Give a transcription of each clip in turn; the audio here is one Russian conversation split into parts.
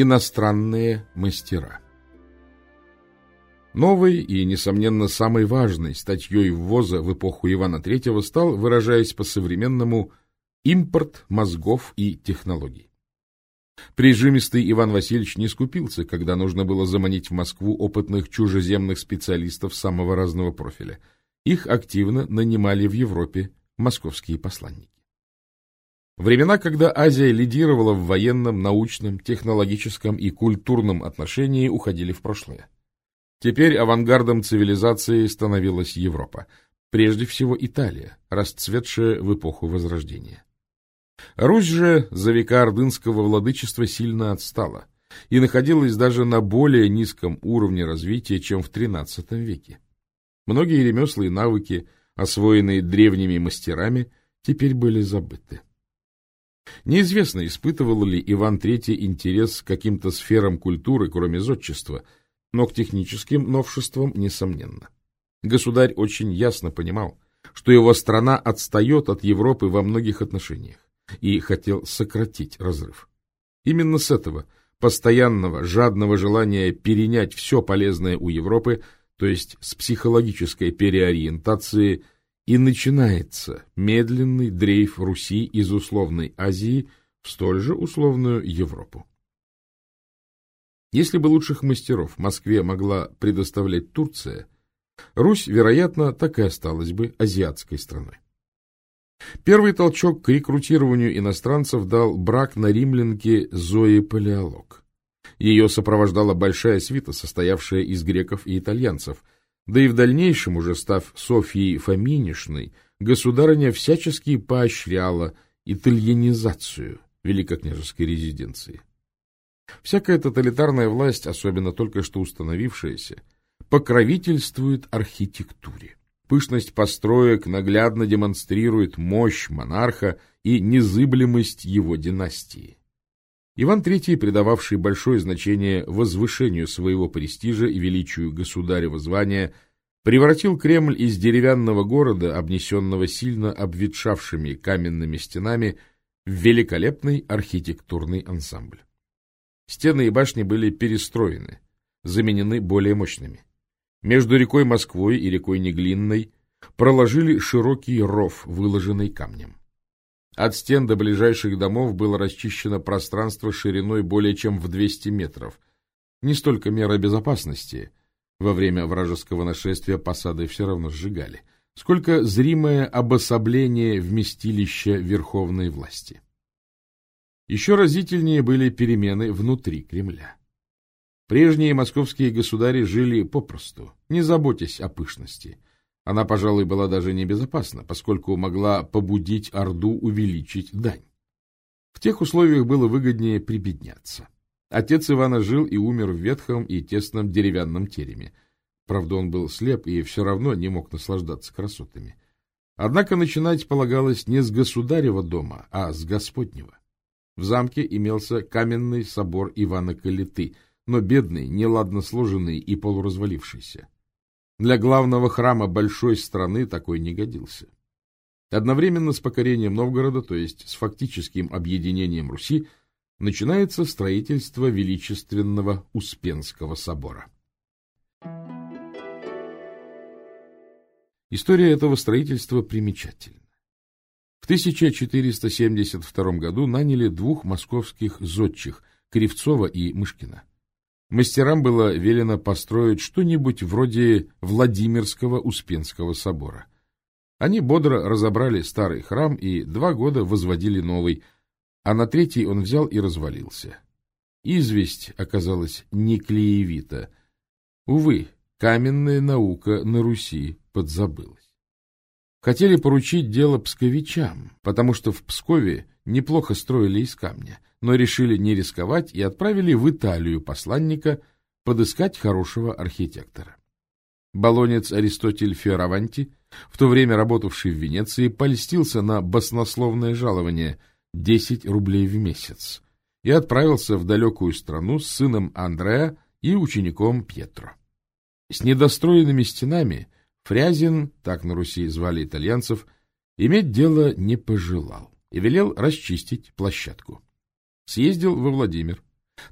Иностранные мастера Новой и, несомненно, самой важной статьей ввоза в эпоху Ивана III стал, выражаясь по-современному, импорт мозгов и технологий. Прижимистый Иван Васильевич не скупился, когда нужно было заманить в Москву опытных чужеземных специалистов самого разного профиля. Их активно нанимали в Европе московские посланники. Времена, когда Азия лидировала в военном, научном, технологическом и культурном отношении, уходили в прошлое. Теперь авангардом цивилизации становилась Европа, прежде всего Италия, расцветшая в эпоху Возрождения. Русь же за века ордынского владычества сильно отстала и находилась даже на более низком уровне развития, чем в XIII веке. Многие ремесла и навыки, освоенные древними мастерами, теперь были забыты. Неизвестно, испытывал ли Иван III интерес к каким-то сферам культуры, кроме зодчества, но к техническим новшествам несомненно. Государь очень ясно понимал, что его страна отстает от Европы во многих отношениях и хотел сократить разрыв. Именно с этого постоянного, жадного желания перенять все полезное у Европы, то есть с психологической переориентации, и начинается медленный дрейф Руси из условной Азии в столь же условную Европу. Если бы лучших мастеров Москве могла предоставлять Турция, Русь, вероятно, так и осталась бы азиатской страной. Первый толчок к рекрутированию иностранцев дал брак на римлянке Зои Палеолог. Ее сопровождала большая свита, состоявшая из греков и итальянцев, да и в дальнейшем, уже став Софьей Фоминишной, государыня всячески поощряла итальянизацию великокняжеской резиденции. Всякая тоталитарная власть, особенно только что установившаяся, покровительствует архитектуре. Пышность построек наглядно демонстрирует мощь монарха и незыблемость его династии. Иван III, придававший большое значение возвышению своего престижа и величию государева звания, превратил Кремль из деревянного города, обнесенного сильно обветшавшими каменными стенами, в великолепный архитектурный ансамбль. Стены и башни были перестроены, заменены более мощными. Между рекой Москвой и рекой Неглинной проложили широкий ров, выложенный камнем. От стен до ближайших домов было расчищено пространство шириной более чем в 200 метров. Не столько мера безопасности, во время вражеского нашествия посады все равно сжигали, сколько зримое обособление вместилища верховной власти. Еще разительнее были перемены внутри Кремля. Прежние московские государи жили попросту, не заботясь о пышности. Она, пожалуй, была даже небезопасна, поскольку могла побудить Орду увеличить дань. В тех условиях было выгоднее прибедняться. Отец Ивана жил и умер в ветхом и тесном деревянном тереме. Правда, он был слеп и все равно не мог наслаждаться красотами. Однако начинать полагалось не с государева дома, а с господнего. В замке имелся каменный собор Ивана Калиты — но бедный, неладно сложенный и полуразвалившийся. Для главного храма большой страны такой не годился. Одновременно с покорением Новгорода, то есть с фактическим объединением Руси, начинается строительство величественного Успенского собора. История этого строительства примечательна. В 1472 году наняли двух московских зодчих – Кривцова и Мышкина. Мастерам было велено построить что-нибудь вроде Владимирского Успенского собора. Они бодро разобрали старый храм и два года возводили новый, а на третий он взял и развалился. Известь оказалась не клеевита. Увы, каменная наука на Руси подзабылась. Хотели поручить дело псковичам, потому что в Пскове неплохо строили из камня, но решили не рисковать и отправили в Италию посланника подыскать хорошего архитектора. Болонец Аристотель Фиораванти, в то время работавший в Венеции, польстился на баснословное жалование 10 рублей в месяц и отправился в далекую страну с сыном Андреа и учеником Пьетро. С недостроенными стенами Фрязин, так на Руси звали итальянцев, иметь дело не пожелал и велел расчистить площадку. Съездил во Владимир,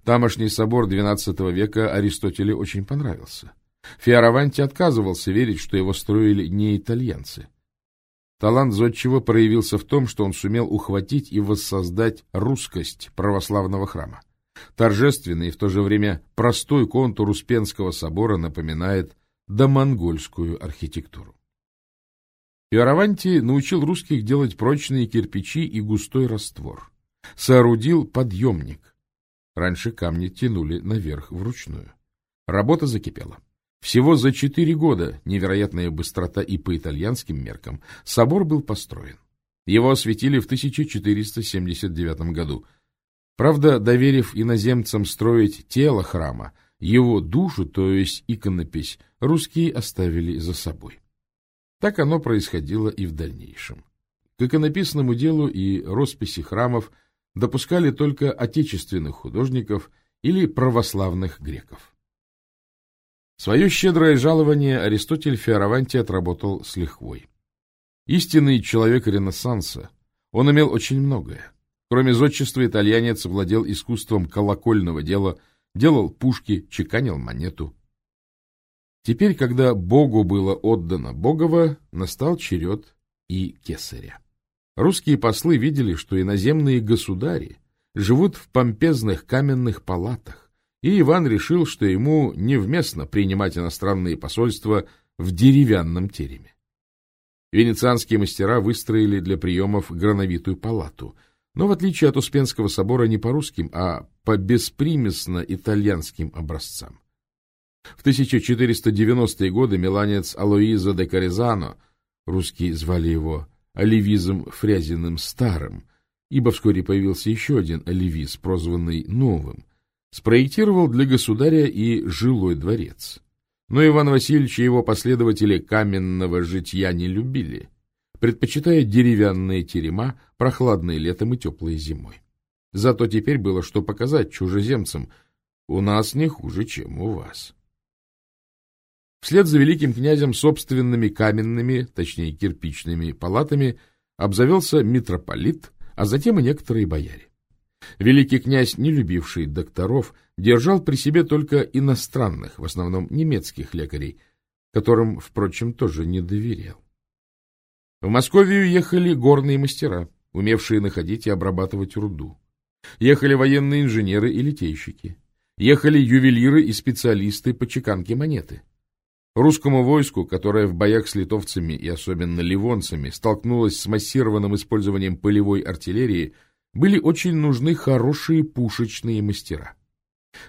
Тамошний собор XII века Аристотелю очень понравился. Фиараванти отказывался верить, что его строили не итальянцы. Талант Зодчего проявился в том, что он сумел ухватить и воссоздать русскость православного храма. Торжественный и в то же время простой контур Успенского собора напоминает домонгольскую архитектуру. Фиораванти научил русских делать прочные кирпичи и густой раствор. Соорудил подъемник. Раньше камни тянули наверх вручную. Работа закипела. Всего за четыре года, невероятная быстрота и по итальянским меркам, собор был построен. Его осветили в 1479 году. Правда, доверив иноземцам строить тело храма, его душу, то есть иконопись, русские оставили за собой. Так оно происходило и в дальнейшем. К иконописному делу и росписи храмов допускали только отечественных художников или православных греков. Свое щедрое жалование Аристотель Фиараванти отработал с лихвой. Истинный человек Ренессанса, он имел очень многое. Кроме зодчества, итальянец владел искусством колокольного дела, делал пушки, чеканил монету. Теперь, когда Богу было отдано Богово, настал черед и кесаря. Русские послы видели, что иноземные государи живут в помпезных каменных палатах, и Иван решил, что ему невместно принимать иностранные посольства в деревянном тереме. Венецианские мастера выстроили для приемов грановитую палату, но в отличие от Успенского собора не по русским, а по беспримесно-итальянским образцам. В 1490-е годы миланец Алоизо де Каризано, русские звали его Оливизом Фрязиным Старым, ибо вскоре появился еще один Оливиз, прозванный Новым, спроектировал для государя и жилой дворец. Но Иван Васильевич и его последователи каменного житья не любили, предпочитая деревянные терема, прохладные летом и теплые зимой. Зато теперь было что показать чужеземцам. У нас не хуже, чем у вас. Вслед за великим князем собственными каменными, точнее кирпичными палатами обзавелся митрополит, а затем и некоторые бояре. Великий князь, не любивший докторов, держал при себе только иностранных, в основном немецких лекарей, которым, впрочем, тоже не доверял. В Московию ехали горные мастера, умевшие находить и обрабатывать руду. Ехали военные инженеры и литейщики. Ехали ювелиры и специалисты по чеканке монеты. Русскому войску, которое в боях с литовцами и особенно ливонцами столкнулось с массированным использованием полевой артиллерии, были очень нужны хорошие пушечные мастера.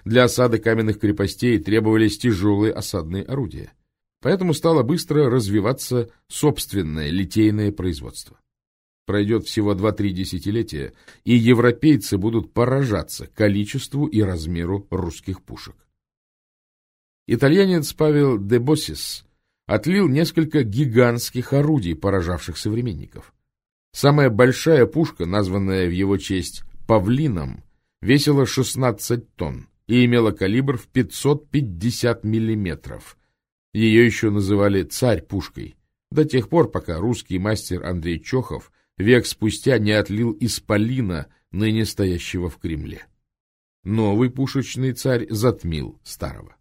Для осады каменных крепостей требовались тяжелые осадные орудия. Поэтому стало быстро развиваться собственное литейное производство. Пройдет всего 2-3 десятилетия, и европейцы будут поражаться количеству и размеру русских пушек. Итальянец Павел де Боссис отлил несколько гигантских орудий, поражавших современников. Самая большая пушка, названная в его честь «павлином», весила 16 тонн и имела калибр в 550 миллиметров. Ее еще называли «царь-пушкой», до тех пор, пока русский мастер Андрей Чохов век спустя не отлил исполина, ныне стоящего в Кремле. Новый пушечный царь затмил старого.